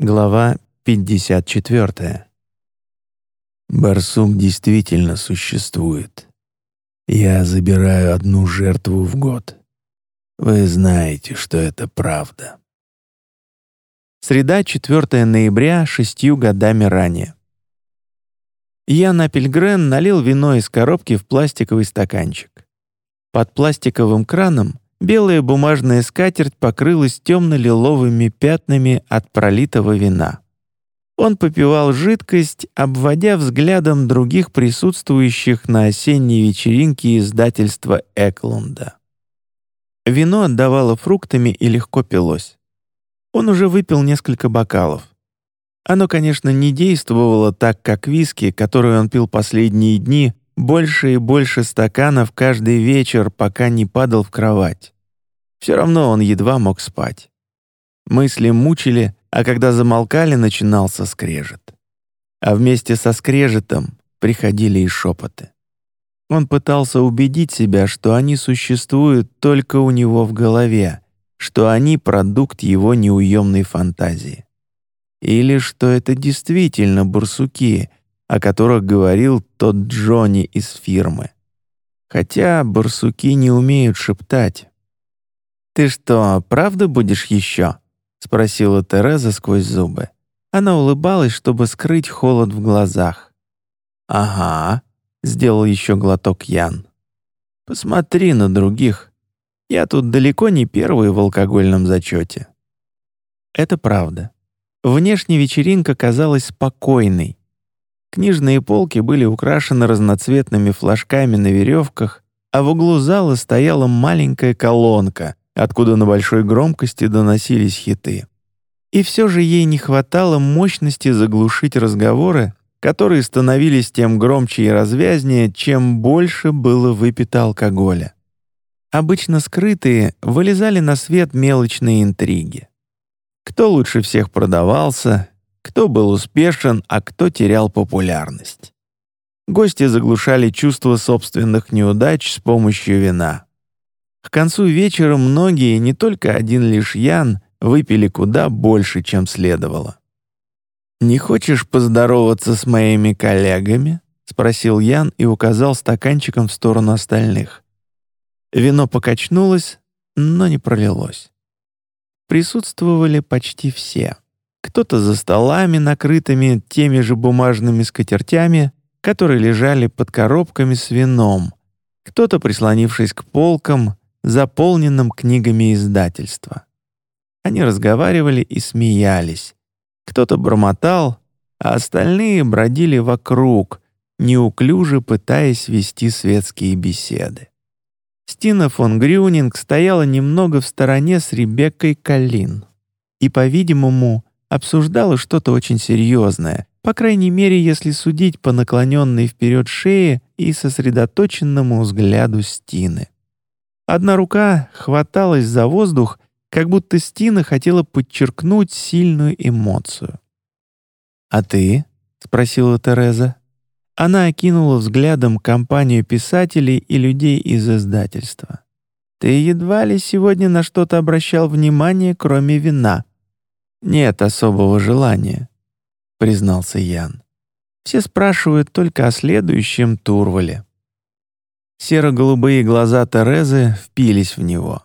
Глава 54. Барсук действительно существует. Я забираю одну жертву в год. Вы знаете, что это правда. Среда, 4 ноября, шестью годами ранее. Ян Апельгрен налил вино из коробки в пластиковый стаканчик. Под пластиковым краном белая бумажная скатерть покрылась темно-лиловыми пятнами от пролитого вина. Он попивал жидкость, обводя взглядом других присутствующих на осенней вечеринке издательства Эклунда. Вино отдавало фруктами и легко пилось. Он уже выпил несколько бокалов. Оно, конечно, не действовало так, как виски, который он пил последние дни, больше и больше стаканов каждый вечер, пока не падал в кровать. Все равно он едва мог спать. Мысли мучили, а когда замолкали, начинался скрежет. А вместе со скрежетом приходили и шепоты. Он пытался убедить себя, что они существуют только у него в голове, что они — продукт его неуемной фантазии. Или что это действительно барсуки, о которых говорил тот Джонни из фирмы. Хотя барсуки не умеют шептать. «Ты что, правда будешь еще?» — спросила Тереза сквозь зубы. Она улыбалась, чтобы скрыть холод в глазах. «Ага», — сделал еще глоток Ян. «Посмотри на других. Я тут далеко не первый в алкогольном зачете». Это правда. Внешне вечеринка казалась спокойной. Книжные полки были украшены разноцветными флажками на веревках, а в углу зала стояла маленькая колонка, откуда на большой громкости доносились хиты. И все же ей не хватало мощности заглушить разговоры, которые становились тем громче и развязнее, чем больше было выпито алкоголя. Обычно скрытые вылезали на свет мелочные интриги. Кто лучше всех продавался, кто был успешен, а кто терял популярность. Гости заглушали чувство собственных неудач с помощью вина. К концу вечера многие, не только один лишь Ян, выпили куда больше, чем следовало. «Не хочешь поздороваться с моими коллегами?» — спросил Ян и указал стаканчиком в сторону остальных. Вино покачнулось, но не пролилось. Присутствовали почти все. Кто-то за столами, накрытыми теми же бумажными скатертями, которые лежали под коробками с вином, кто-то прислонившись к полкам, заполненном книгами издательства. Они разговаривали и смеялись. Кто-то бормотал, а остальные бродили вокруг, неуклюже пытаясь вести светские беседы. Стина фон Грюнинг стояла немного в стороне с Ребеккой Калин и, по-видимому, обсуждала что-то очень серьезное, по крайней мере, если судить по наклоненной вперед шее и сосредоточенному взгляду Стины. Одна рука хваталась за воздух, как будто Стина хотела подчеркнуть сильную эмоцию. «А ты?» — спросила Тереза. Она окинула взглядом компанию писателей и людей из издательства. «Ты едва ли сегодня на что-то обращал внимание, кроме вина?» «Нет особого желания», — признался Ян. «Все спрашивают только о следующем Турвале». Серо-голубые глаза Терезы впились в него.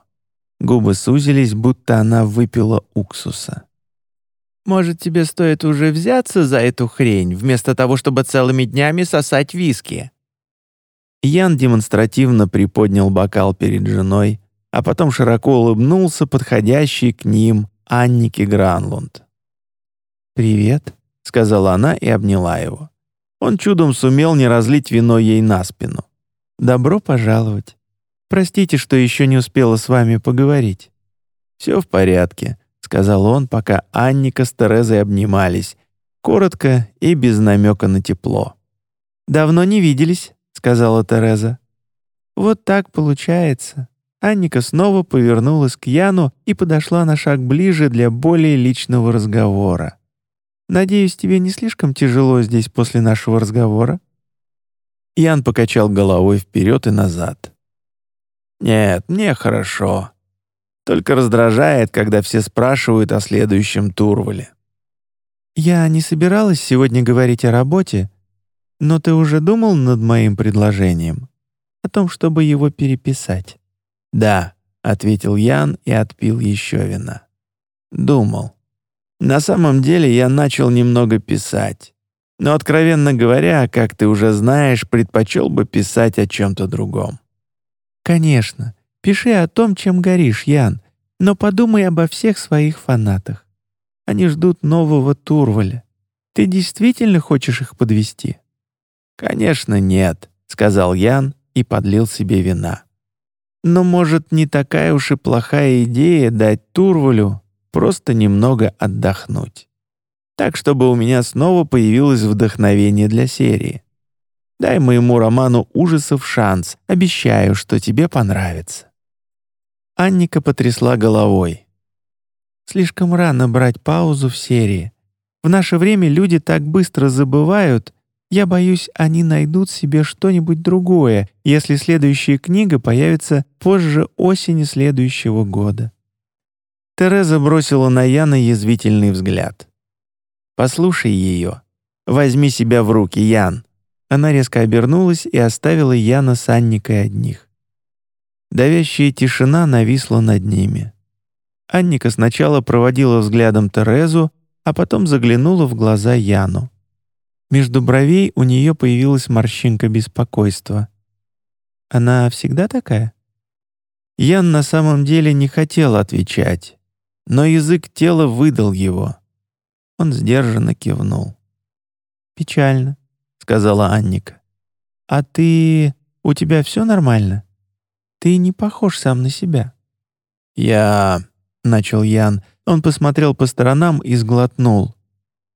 Губы сузились, будто она выпила уксуса. «Может, тебе стоит уже взяться за эту хрень, вместо того, чтобы целыми днями сосать виски?» Ян демонстративно приподнял бокал перед женой, а потом широко улыбнулся подходящей к ним Аннике Гранлунд. «Привет», — сказала она и обняла его. Он чудом сумел не разлить вино ей на спину. Добро пожаловать. Простите, что еще не успела с вами поговорить». «Все в порядке», — сказал он, пока Анника с Терезой обнимались, коротко и без намека на тепло. «Давно не виделись», — сказала Тереза. «Вот так получается». Анника снова повернулась к Яну и подошла на шаг ближе для более личного разговора. «Надеюсь, тебе не слишком тяжело здесь после нашего разговора?» Ян покачал головой вперед и назад. «Нет, мне хорошо. Только раздражает, когда все спрашивают о следующем Турвале. «Я не собиралась сегодня говорить о работе, но ты уже думал над моим предложением? О том, чтобы его переписать?» «Да», — ответил Ян и отпил еще вина. «Думал. На самом деле я начал немного писать. Но, откровенно говоря, как ты уже знаешь, предпочел бы писать о чем-то другом». «Конечно. Пиши о том, чем горишь, Ян, но подумай обо всех своих фанатах. Они ждут нового Турваля. Ты действительно хочешь их подвести? «Конечно нет», — сказал Ян и подлил себе вина. «Но, может, не такая уж и плохая идея дать Турвалю просто немного отдохнуть. Так, чтобы у меня снова появилось вдохновение для серии. Дай моему роману ужасов шанс, обещаю, что тебе понравится». Анника потрясла головой. «Слишком рано брать паузу в серии. В наше время люди так быстро забывают, я боюсь, они найдут себе что-нибудь другое, если следующая книга появится позже осени следующего года». Тереза бросила на Яна язвительный взгляд. «Послушай ее. Возьми себя в руки, Ян». Она резко обернулась и оставила Яна с Анникой одних. Давящая тишина нависла над ними. Анника сначала проводила взглядом Терезу, а потом заглянула в глаза Яну. Между бровей у нее появилась морщинка беспокойства. «Она всегда такая?» Ян на самом деле не хотел отвечать, но язык тела выдал его. Он сдержанно кивнул. «Печально», — сказала Анника. «А ты... у тебя все нормально?» Ты не похож сам на себя». «Я...» — начал Ян. Он посмотрел по сторонам и сглотнул.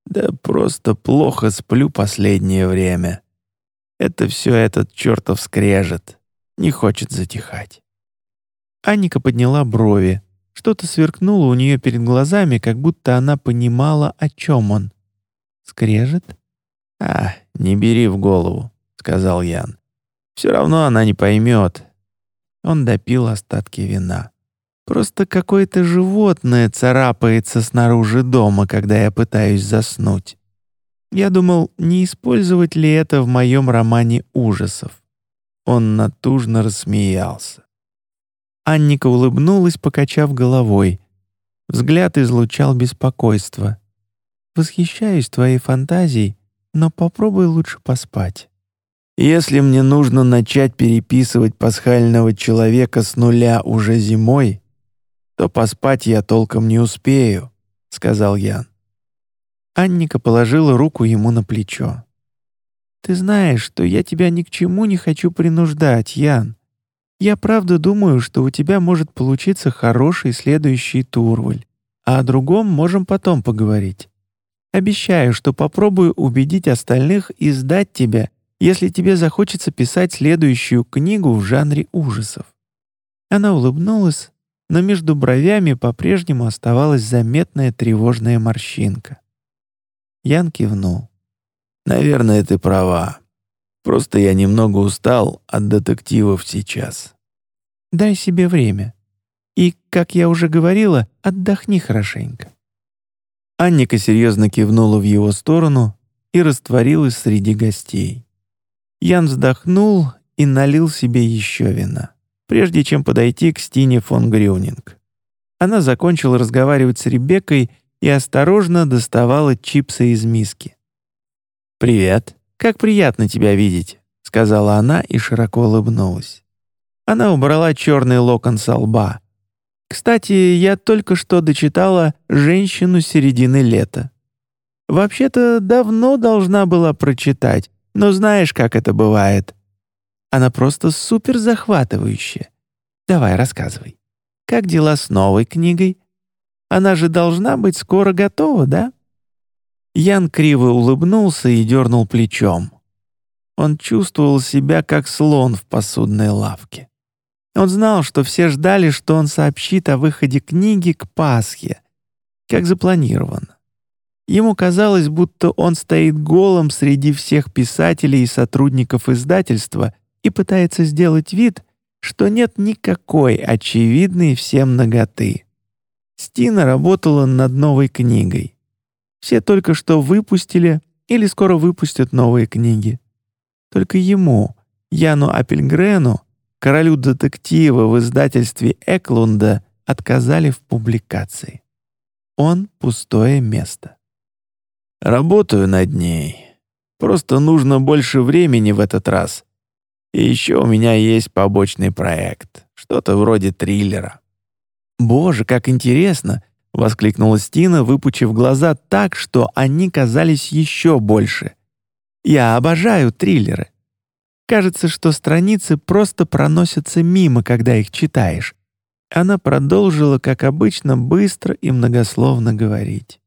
«Да просто плохо сплю последнее время. Это все этот чертов скрежет. Не хочет затихать». Анника подняла брови. Что-то сверкнуло у нее перед глазами, как будто она понимала, о чем он. «Скрежет?» «А, не бери в голову», — сказал Ян. «Все равно она не поймет. Он допил остатки вина. Просто какое-то животное царапается снаружи дома, когда я пытаюсь заснуть. Я думал, не использовать ли это в моем романе ужасов. Он натужно рассмеялся. Анника улыбнулась, покачав головой. Взгляд излучал беспокойство. «Восхищаюсь твоей фантазией, но попробуй лучше поспать». Если мне нужно начать переписывать пасхального человека с нуля уже зимой, то поспать я толком не успею», — сказал Ян. Анника положила руку ему на плечо. «Ты знаешь, что я тебя ни к чему не хочу принуждать, Ян. Я правда думаю, что у тебя может получиться хороший следующий Турваль, а о другом можем потом поговорить. Обещаю, что попробую убедить остальных издать тебя если тебе захочется писать следующую книгу в жанре ужасов». Она улыбнулась, но между бровями по-прежнему оставалась заметная тревожная морщинка. Ян кивнул. «Наверное, ты права. Просто я немного устал от детективов сейчас». «Дай себе время. И, как я уже говорила, отдохни хорошенько». Анника серьезно кивнула в его сторону и растворилась среди гостей. Ян вздохнул и налил себе еще вина, прежде чем подойти к Стине фон Грюнинг. Она закончила разговаривать с Ребеккой и осторожно доставала чипсы из миски. «Привет. Как приятно тебя видеть», — сказала она и широко улыбнулась. Она убрала черный локон со лба. «Кстати, я только что дочитала «Женщину середины лета». Вообще-то давно должна была прочитать, но знаешь, как это бывает. Она просто супер захватывающая. Давай, рассказывай. Как дела с новой книгой? Она же должна быть скоро готова, да?» Ян криво улыбнулся и дернул плечом. Он чувствовал себя как слон в посудной лавке. Он знал, что все ждали, что он сообщит о выходе книги к Пасхе, как запланировано. Ему казалось, будто он стоит голым среди всех писателей и сотрудников издательства и пытается сделать вид, что нет никакой очевидной всем ноготы. Стина работала над новой книгой. Все только что выпустили или скоро выпустят новые книги. Только ему, Яну Апельгрену, королю детектива в издательстве Эклунда, отказали в публикации. Он — пустое место. Работаю над ней. Просто нужно больше времени в этот раз. И еще у меня есть побочный проект. Что-то вроде триллера. «Боже, как интересно!» — воскликнула Стина, выпучив глаза так, что они казались еще больше. «Я обожаю триллеры. Кажется, что страницы просто проносятся мимо, когда их читаешь». Она продолжила, как обычно, быстро и многословно говорить.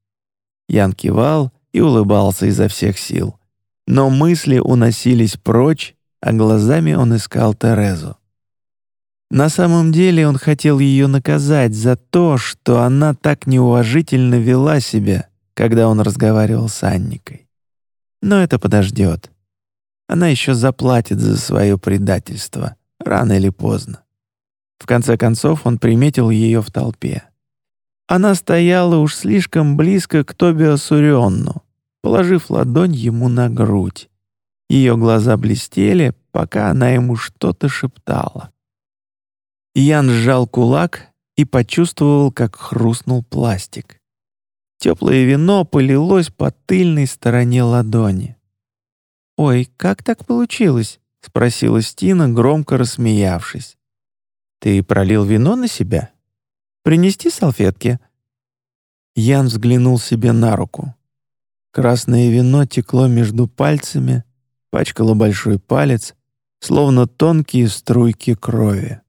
Ян кивал и улыбался изо всех сил. Но мысли уносились прочь, а глазами он искал Терезу. На самом деле он хотел ее наказать за то, что она так неуважительно вела себя, когда он разговаривал с Анникой. Но это подождет. Она еще заплатит за свое предательство, рано или поздно. В конце концов он приметил ее в толпе. Она стояла уж слишком близко к Тобиасу положив ладонь ему на грудь. Ее глаза блестели, пока она ему что-то шептала. Ян сжал кулак и почувствовал, как хрустнул пластик. Теплое вино полилось по тыльной стороне ладони. «Ой, как так получилось?» — спросила Стина, громко рассмеявшись. «Ты пролил вино на себя?» Принести салфетки?» Ян взглянул себе на руку. Красное вино текло между пальцами, пачкало большой палец, словно тонкие струйки крови.